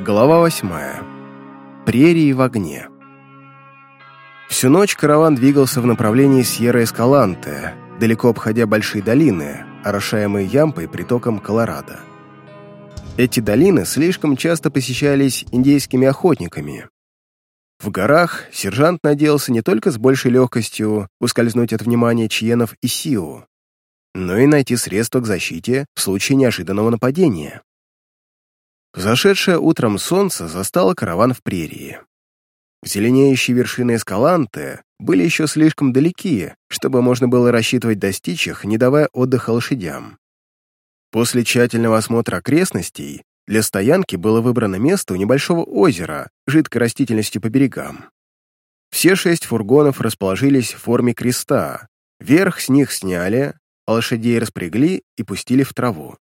Глава восьмая. Прерии в огне. Всю ночь караван двигался в направлении Сьерра-Эскаланте, далеко обходя большие долины, орошаемые ямпой притоком Колорадо. Эти долины слишком часто посещались индейскими охотниками. В горах сержант надеялся не только с большей легкостью ускользнуть от внимания чьенов и сиу, но и найти средства к защите в случае неожиданного нападения. Зашедшее утром солнце застало караван в прерии. Зеленеющие вершины Эскаланте были еще слишком далеки, чтобы можно было рассчитывать достичь их, не давая отдыха лошадям. После тщательного осмотра окрестностей для стоянки было выбрано место у небольшого озера, жидкой растительностью по берегам. Все шесть фургонов расположились в форме креста, верх с них сняли, а лошадей распрягли и пустили в траву.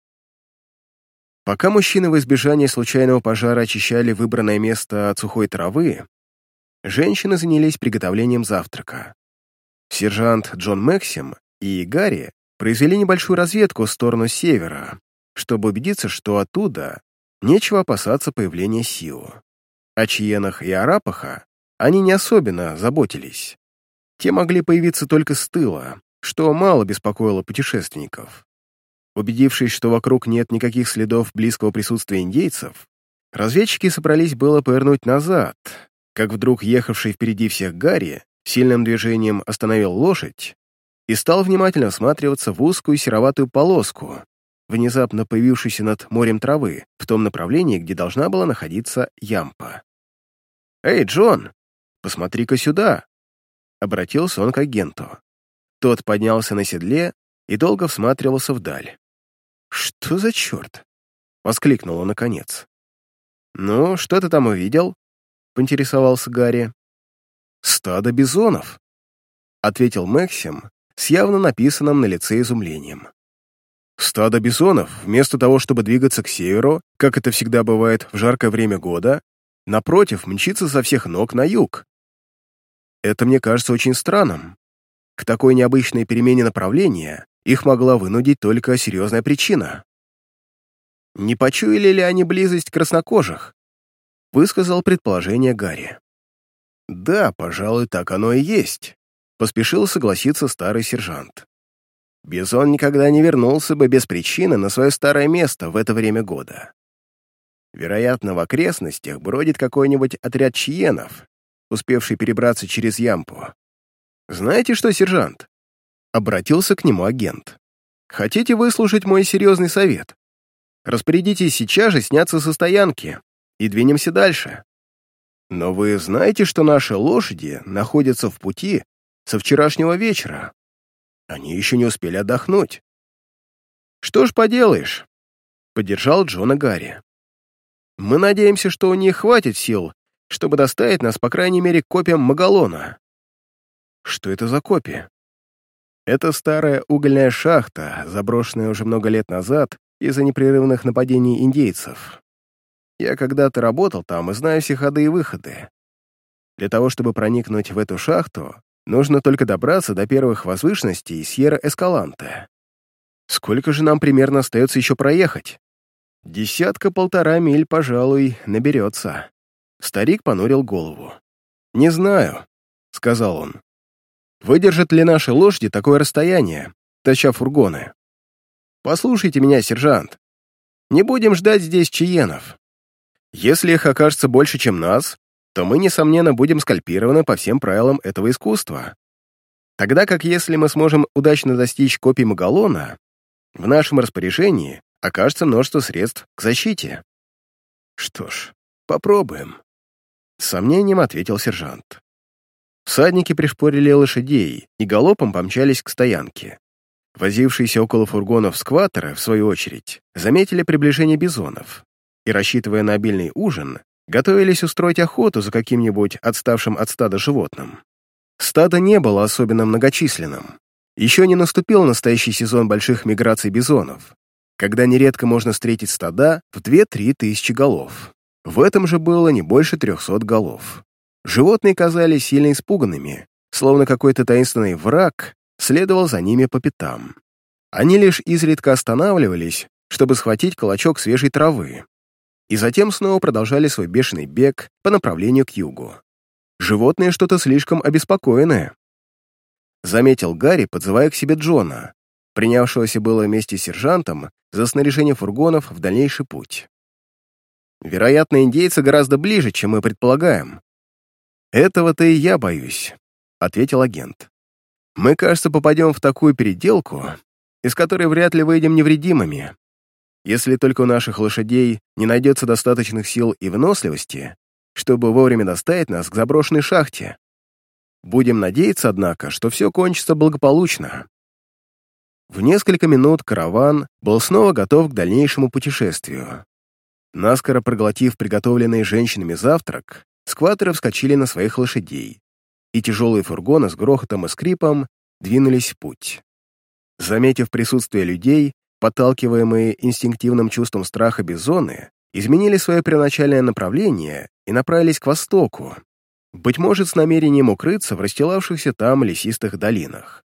Пока мужчины в избежание случайного пожара очищали выбранное место от сухой травы, женщины занялись приготовлением завтрака. Сержант Джон Максим и Гарри произвели небольшую разведку в сторону севера, чтобы убедиться, что оттуда нечего опасаться появления Сиу. О Чиенах и Арапаха они не особенно заботились. Те могли появиться только с тыла, что мало беспокоило путешественников. Убедившись, что вокруг нет никаких следов близкого присутствия индейцев, разведчики собрались было повернуть назад, как вдруг ехавший впереди всех Гарри сильным движением остановил лошадь и стал внимательно всматриваться в узкую сероватую полоску, внезапно появившуюся над морем травы, в том направлении, где должна была находиться ямпа. «Эй, Джон, посмотри-ка сюда!» — обратился он к агенту. Тот поднялся на седле и долго всматривался вдаль. «Что за черт?» — воскликнул он наконец. «Ну, что ты там увидел?» — поинтересовался Гарри. «Стадо бизонов», — ответил Максим с явно написанным на лице изумлением. «Стадо бизонов, вместо того, чтобы двигаться к северу, как это всегда бывает в жаркое время года, напротив, мчится со всех ног на юг. Это мне кажется очень странным. К такой необычной перемене направления их могла вынудить только серьезная причина. «Не почуяли ли они близость краснокожих?» — высказал предположение Гарри. «Да, пожалуй, так оно и есть», — поспешил согласиться старый сержант. Бизон никогда не вернулся бы без причины на свое старое место в это время года. Вероятно, в окрестностях бродит какой-нибудь отряд чиенов, успевший перебраться через Ямпу. Знаете что, сержант? Обратился к нему агент. «Хотите выслушать мой серьезный совет? Распорядитесь сейчас же сняться со стоянки и двинемся дальше. Но вы знаете, что наши лошади находятся в пути со вчерашнего вечера. Они еще не успели отдохнуть. Что ж поделаешь?» Поддержал Джона Гарри. «Мы надеемся, что у них хватит сил, чтобы доставить нас, по крайней мере, к копиям Магалона». «Что это за копия?» Это старая угольная шахта, заброшенная уже много лет назад из-за непрерывных нападений индейцев. Я когда-то работал там и знаю все ходы и выходы. Для того, чтобы проникнуть в эту шахту, нужно только добраться до первых возвышенностей Сьерра-Эскаланте. Сколько же нам примерно остается еще проехать? Десятка-полтора миль, пожалуй, наберется. Старик понурил голову. «Не знаю», — сказал он. Выдержат ли наши лошади такое расстояние, таща фургоны? Послушайте меня, сержант. Не будем ждать здесь чиенов. Если их окажется больше, чем нас, то мы, несомненно, будем скальпированы по всем правилам этого искусства. Тогда как если мы сможем удачно достичь копии Магалона, в нашем распоряжении окажется множество средств к защите. Что ж, попробуем. С сомнением ответил сержант. Всадники пришпорили лошадей и галопом помчались к стоянке. Возившиеся около фургонов скватеры, в свою очередь, заметили приближение бизонов и, рассчитывая на обильный ужин, готовились устроить охоту за каким-нибудь отставшим от стада животным. Стадо не было особенно многочисленным. Еще не наступил настоящий сезон больших миграций бизонов, когда нередко можно встретить стада в 2-3 тысячи голов. В этом же было не больше 300 голов. Животные казались сильно испуганными, словно какой-то таинственный враг следовал за ними по пятам. Они лишь изредка останавливались, чтобы схватить колочок свежей травы. и затем снова продолжали свой бешеный бег по направлению к югу. Животные что-то слишком обеспокоенное. Заметил Гарри, подзывая к себе Джона, принявшегося было вместе с сержантом за снаряжение фургонов в дальнейший путь. Вероятно, индейцы гораздо ближе, чем мы предполагаем. Этого-то и я боюсь, — ответил агент. Мы, кажется, попадем в такую переделку, из которой вряд ли выйдем невредимыми. Если только у наших лошадей не найдется достаточных сил и выносливости, чтобы вовремя доставить нас к заброшенной шахте. Будем надеяться, однако, что все кончится благополучно. В несколько минут караван был снова готов к дальнейшему путешествию. Наскоро проглотив приготовленный женщинами завтрак, скватеры вскочили на своих лошадей, и тяжелые фургоны с грохотом и скрипом двинулись в путь. Заметив присутствие людей, подталкиваемые инстинктивным чувством страха бизоны, изменили свое первоначальное направление и направились к востоку, быть может, с намерением укрыться в расстилавшихся там лесистых долинах.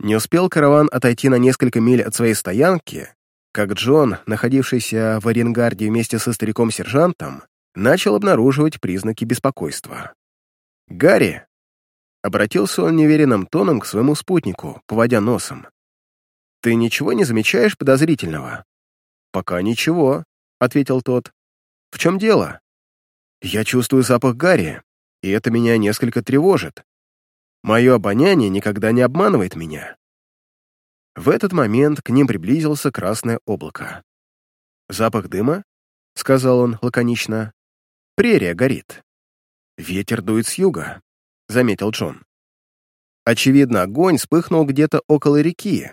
Не успел караван отойти на несколько миль от своей стоянки, как Джон, находившийся в Оренгарде вместе со стариком-сержантом, начал обнаруживать признаки беспокойства. «Гарри!» — обратился он неверенным тоном к своему спутнику, поводя носом. «Ты ничего не замечаешь подозрительного?» «Пока ничего», — ответил тот. «В чем дело?» «Я чувствую запах Гарри, и это меня несколько тревожит. Мое обоняние никогда не обманывает меня». В этот момент к ним приблизился красное облако. «Запах дыма?» — сказал он лаконично. «Прерия горит». «Ветер дует с юга», — заметил Джон. Очевидно, огонь вспыхнул где-то около реки.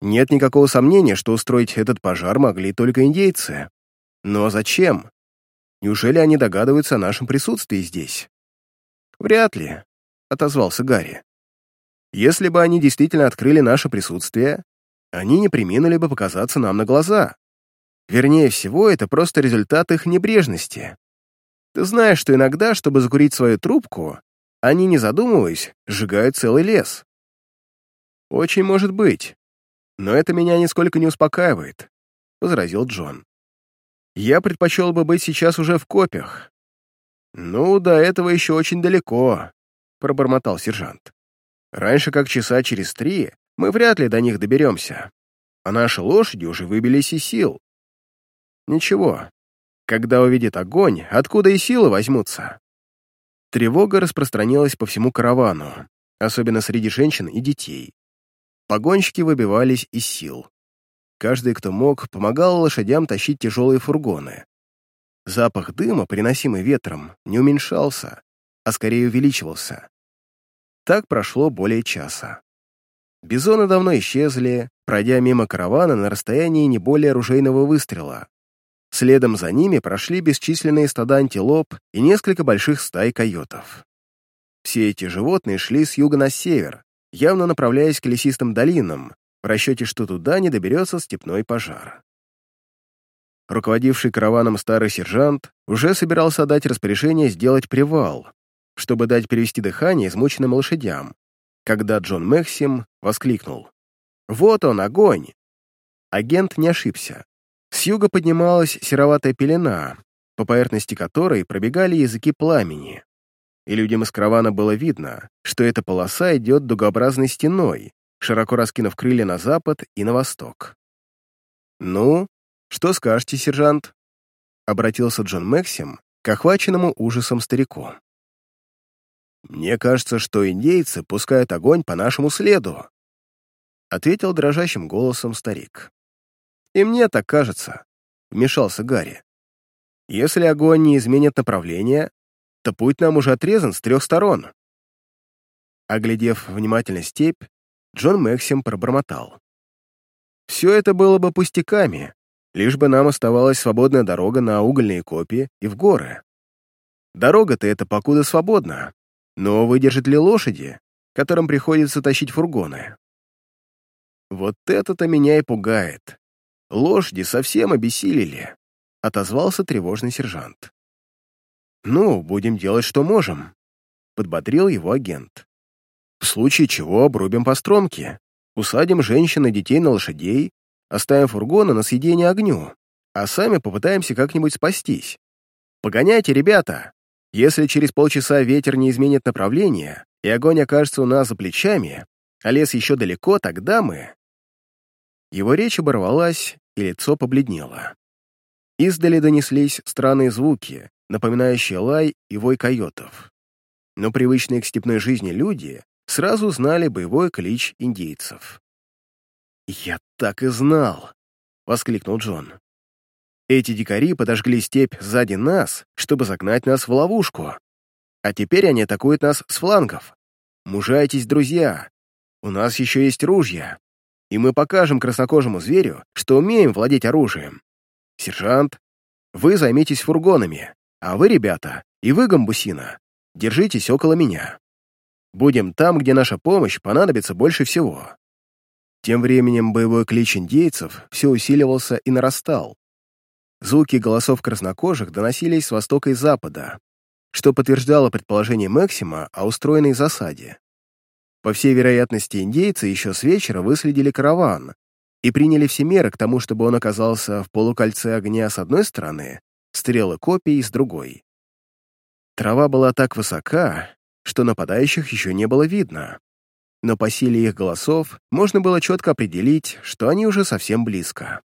Нет никакого сомнения, что устроить этот пожар могли только индейцы. Но зачем? Неужели они догадываются о нашем присутствии здесь? Вряд ли, — отозвался Гарри. Если бы они действительно открыли наше присутствие, они не приминули бы показаться нам на глаза. Вернее всего, это просто результат их небрежности. Ты знаешь, что иногда, чтобы закурить свою трубку, они, не задумываясь, сжигают целый лес. Очень может быть. Но это меня нисколько не успокаивает, — возразил Джон. Я предпочел бы быть сейчас уже в копях. Ну, до этого еще очень далеко, — пробормотал сержант. Раньше как часа через три мы вряд ли до них доберемся, а наши лошади уже выбились из сил. Ничего, когда увидит огонь, откуда и силы возьмутся? Тревога распространилась по всему каравану, особенно среди женщин и детей. Погонщики выбивались из сил. Каждый, кто мог, помогал лошадям тащить тяжелые фургоны. Запах дыма, приносимый ветром, не уменьшался, а скорее увеличивался. Так прошло более часа. Бизоны давно исчезли, пройдя мимо каравана на расстоянии не более оружейного выстрела. Следом за ними прошли бесчисленные стада антилоп и несколько больших стай койотов. Все эти животные шли с юга на север, явно направляясь к лесистым долинам, в расчете, что туда не доберется степной пожар. Руководивший караваном старый сержант уже собирался дать распоряжение сделать привал, чтобы дать перевести дыхание измученным лошадям, когда Джон Мэксим воскликнул. «Вот он, огонь!» Агент не ошибся. С юга поднималась сероватая пелена, по поверхности которой пробегали языки пламени, и людям из каравана было видно, что эта полоса идет дугообразной стеной, широко раскинув крылья на запад и на восток. «Ну, что скажете, сержант?» — обратился Джон Максим к охваченному ужасом старику. «Мне кажется, что индейцы пускают огонь по нашему следу», — ответил дрожащим голосом старик. «И мне так кажется», — вмешался Гарри. «Если огонь не изменит направление, то путь нам уже отрезан с трех сторон». Оглядев внимательно степь, Джон Максим пробормотал. «Все это было бы пустяками, лишь бы нам оставалась свободная дорога на угольные копии и в горы. Дорога-то эта покуда свободна, но выдержит ли лошади, которым приходится тащить фургоны? Вот это-то меня и пугает. Лошади совсем обессилели, отозвался тревожный сержант. «Ну, будем делать, что можем», — подбодрил его агент. В случае чего обрубим по стромке, усадим женщин и детей на лошадей, оставим фургоны на съедение огню, а сами попытаемся как-нибудь спастись. Погоняйте, ребята! Если через полчаса ветер не изменит направление, и огонь окажется у нас за плечами, а лес еще далеко, тогда мы...» Его речь оборвалась, и лицо побледнело. Издали донеслись странные звуки, напоминающие лай и вой койотов. Но привычные к степной жизни люди сразу знали боевой клич индейцев. «Я так и знал!» — воскликнул Джон. «Эти дикари подожгли степь сзади нас, чтобы загнать нас в ловушку. А теперь они атакуют нас с флангов. Мужайтесь, друзья! У нас еще есть ружья, и мы покажем краснокожему зверю, что умеем владеть оружием. Сержант, вы займитесь фургонами, а вы, ребята, и вы, гамбусина, держитесь около меня. Будем там, где наша помощь понадобится больше всего». Тем временем боевой клич индейцев все усиливался и нарастал. Звуки голосов краснокожих доносились с востока и запада, что подтверждало предположение Максима о устроенной засаде. По всей вероятности, индейцы еще с вечера выследили караван и приняли все меры к тому, чтобы он оказался в полукольце огня с одной стороны, стрелы копий с другой. Трава была так высока, что нападающих еще не было видно, но по силе их голосов можно было четко определить, что они уже совсем близко.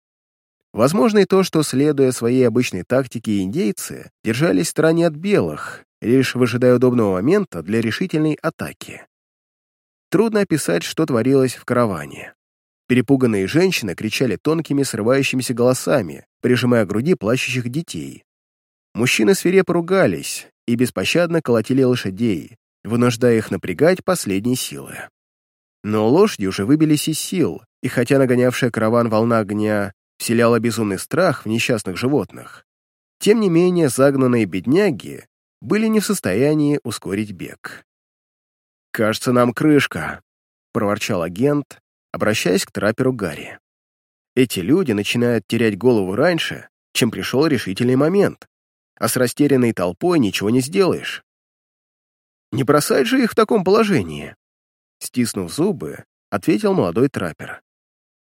Возможно и то, что, следуя своей обычной тактике, индейцы держались в стороне от белых, лишь выжидая удобного момента для решительной атаки. Трудно описать, что творилось в караване. Перепуганные женщины кричали тонкими, срывающимися голосами, прижимая к груди плачущих детей. Мужчины свирепо ругались и беспощадно колотили лошадей, вынуждая их напрягать последние силы. Но лошади уже выбились из сил, и хотя нагонявшая караван волна огня вселяла безумный страх в несчастных животных, тем не менее загнанные бедняги были не в состоянии ускорить бег. «Кажется, нам крышка», — проворчал агент, обращаясь к трапперу Гарри. «Эти люди начинают терять голову раньше, чем пришел решительный момент, а с растерянной толпой ничего не сделаешь. Не бросать же их в таком положении!» Стиснув зубы, ответил молодой траппер.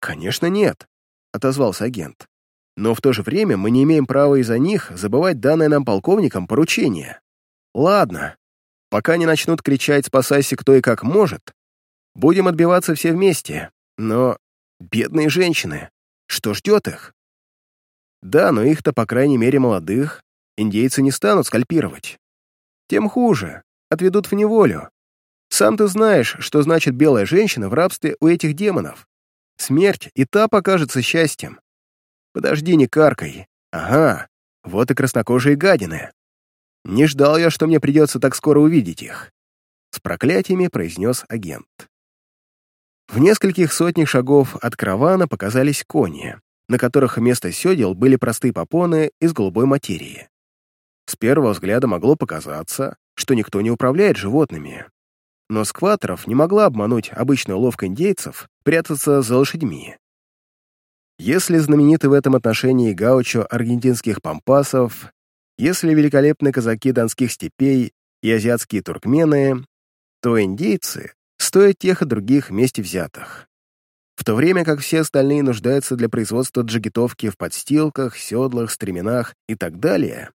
«Конечно нет», — отозвался агент. «Но в то же время мы не имеем права из-за них забывать данное нам полковником поручение. Ладно, Пока не начнут кричать «спасайся кто и как может», будем отбиваться все вместе. Но бедные женщины, что ждет их? Да, но их-то, по крайней мере, молодых, индейцы не станут скальпировать. Тем хуже, отведут в неволю. Сам ты знаешь, что значит белая женщина в рабстве у этих демонов. Смерть и та покажется счастьем. Подожди, не каркай. Ага, вот и краснокожие гадины. Не ждал я, что мне придется так скоро увидеть их. С проклятиями произнес агент. В нескольких сотнях шагов от каравана показались кони, на которых вместо седел были простые попоны из голубой материи. С первого взгляда могло показаться, что никто не управляет животными. Но скваторов не могла обмануть обычную ловко индейцев прятаться за лошадьми. Если знаменитый в этом отношении гаучо аргентинских пампасов если великолепны казаки донских степей и азиатские туркмены, то индейцы стоят тех и других вместе взятых. В то время как все остальные нуждаются для производства джигитовки в подстилках, седлах, стременах и так далее,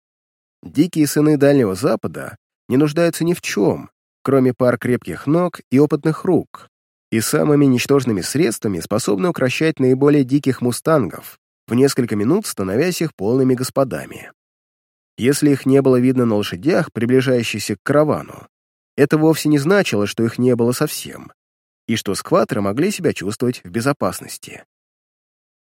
дикие сыны Дальнего Запада не нуждаются ни в чем, кроме пар крепких ног и опытных рук, и самыми ничтожными средствами способны укращать наиболее диких мустангов, в несколько минут становясь их полными господами. Если их не было видно на лошадях, приближающихся к каравану, это вовсе не значило, что их не было совсем, и что скваторы могли себя чувствовать в безопасности.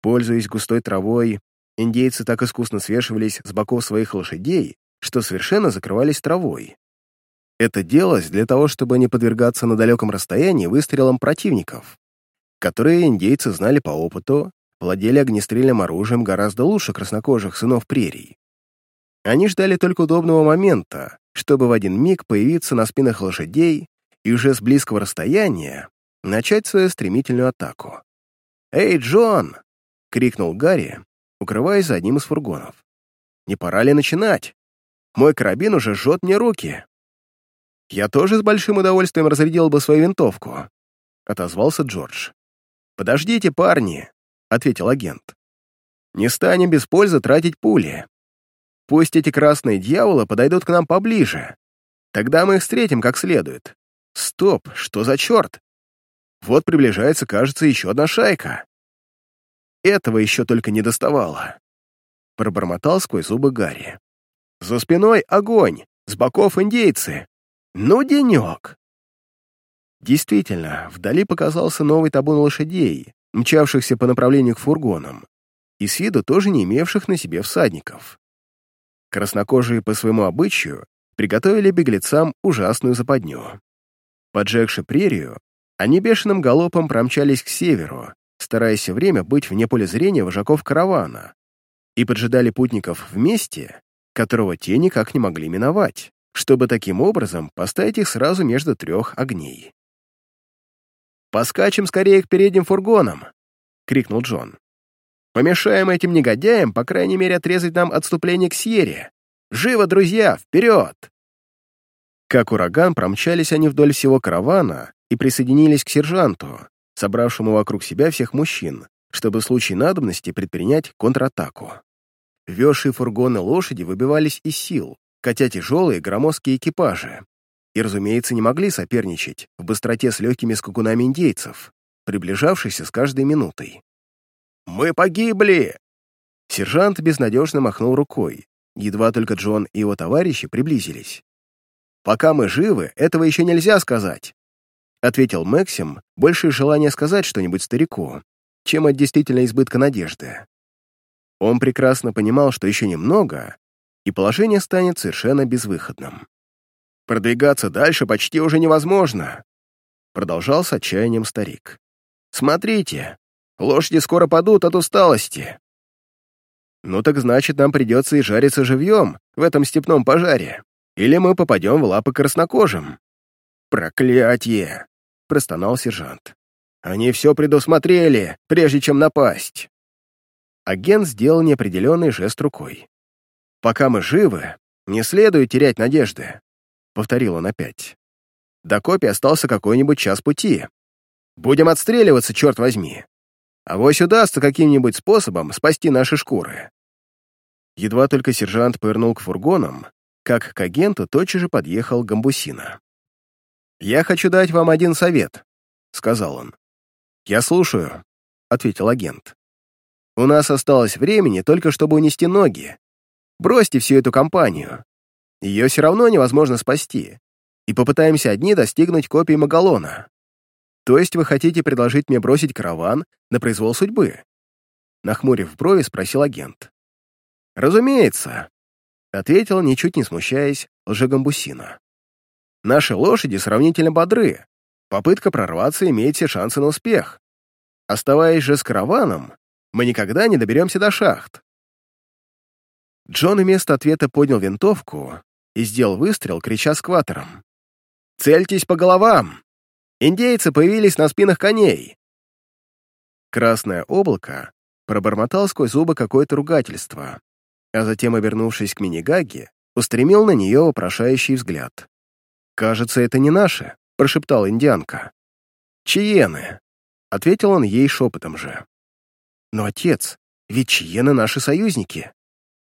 Пользуясь густой травой, индейцы так искусно свешивались с боков своих лошадей, что совершенно закрывались травой. Это делалось для того, чтобы не подвергаться на далеком расстоянии выстрелам противников, которые индейцы знали по опыту, владели огнестрельным оружием гораздо лучше краснокожих сынов прерий. Они ждали только удобного момента, чтобы в один миг появиться на спинах лошадей и уже с близкого расстояния начать свою стремительную атаку. «Эй, Джон!» — крикнул Гарри, укрываясь за одним из фургонов. «Не пора ли начинать? Мой карабин уже жжет мне руки». «Я тоже с большим удовольствием разрядил бы свою винтовку», — отозвался Джордж. «Подождите, парни», — ответил агент. Не станем без пользы тратить пули. Пусть эти красные дьяволы подойдут к нам поближе. Тогда мы их встретим как следует. Стоп, что за черт? Вот приближается, кажется, еще одна шайка. Этого еще только не доставало. Пробормотал сквозь зубы Гарри. За спиной огонь, с боков индейцы. Ну, денек. Действительно, вдали показался новый табун лошадей, мчавшихся по направлению к фургонам, и с виду тоже не имевших на себе всадников. Краснокожие по своему обычаю приготовили беглецам ужасную западню. Поджегши прерию, они бешеным галопом промчались к северу, стараясь все время быть вне поля зрения вожаков каравана, и поджидали путников в месте, которого те никак не могли миновать, чтобы таким образом поставить их сразу между трех огней. «Поскачем скорее к передним фургонам!» — крикнул Джон. «Помешаем этим негодяям, по крайней мере, отрезать нам отступление к Сьере! Живо, друзья, вперед!» Как ураган промчались они вдоль всего каравана и присоединились к сержанту, собравшему вокруг себя всех мужчин, чтобы в случае надобности предпринять контратаку. Вёши фургоны лошади выбивались из сил, хотя тяжелые громоздкие экипажи, и, разумеется, не могли соперничать в быстроте с легкими скакунами индейцев, приближавшихся с каждой минутой. «Мы погибли!» Сержант безнадежно махнул рукой, едва только Джон и его товарищи приблизились. «Пока мы живы, этого еще нельзя сказать», — ответил Максим, больше желания сказать что-нибудь старику, чем от действительно избытка надежды. Он прекрасно понимал, что еще немного, и положение станет совершенно безвыходным. Продвигаться дальше почти уже невозможно, продолжал с отчаянием старик. Смотрите, лошади скоро падут от усталости. Ну так значит, нам придется и жариться живьем в этом степном пожаре, или мы попадем в лапы краснокожим. Проклятье! простонал сержант. Они все предусмотрели, прежде чем напасть. Агент сделал неопределенный жест рукой. «Пока мы живы, не следует терять надежды. — повторил он опять. «До копи остался какой-нибудь час пути. Будем отстреливаться, черт возьми. А вось удастся каким-нибудь способом спасти наши шкуры». Едва только сержант повернул к фургонам, как к агенту тотчас же подъехал Гамбусина. «Я хочу дать вам один совет», — сказал он. «Я слушаю», — ответил агент. «У нас осталось времени только чтобы унести ноги. Бросьте всю эту компанию. Ее все равно невозможно спасти, и попытаемся одни достигнуть копии Магалона. То есть вы хотите предложить мне бросить караван на произвол судьбы?» Нахмурив брови, спросил агент. «Разумеется», — ответил, ничуть не смущаясь, лжегамбусина. «Наши лошади сравнительно бодры. Попытка прорваться имеет все шансы на успех. Оставаясь же с караваном, мы никогда не доберемся до шахт». Джон вместо ответа поднял винтовку и сделал выстрел, крича скватором. «Цельтесь по головам! Индейцы появились на спинах коней!» Красное облако пробормотал сквозь зубы какое-то ругательство, а затем, обернувшись к Минигаге, устремил на нее вопрошающий взгляд. «Кажется, это не наши», — прошептала индианка. «Чиены», — ответил он ей шепотом же. «Но, отец, ведь чиены наши союзники.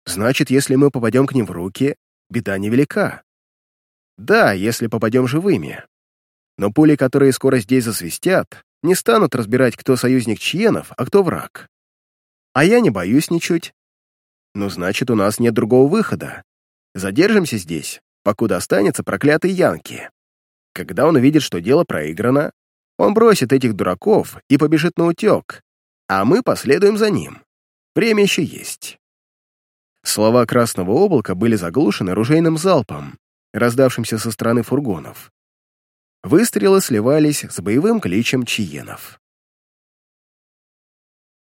Значит, если мы попадем к ним в руки, беда невелика. Да, если попадем живыми. Но пули, которые скоро здесь засвистят, не станут разбирать, кто союзник Чьенов, а кто враг. А я не боюсь ничуть. Ну, значит, у нас нет другого выхода. Задержимся здесь, покуда останется проклятый Янки. Когда он увидит, что дело проиграно, он бросит этих дураков и побежит на утек, а мы последуем за ним. Время еще есть. Слова Красного облака были заглушены ружейным залпом, раздавшимся со стороны фургонов. Выстрелы сливались с боевым кличем чиенов.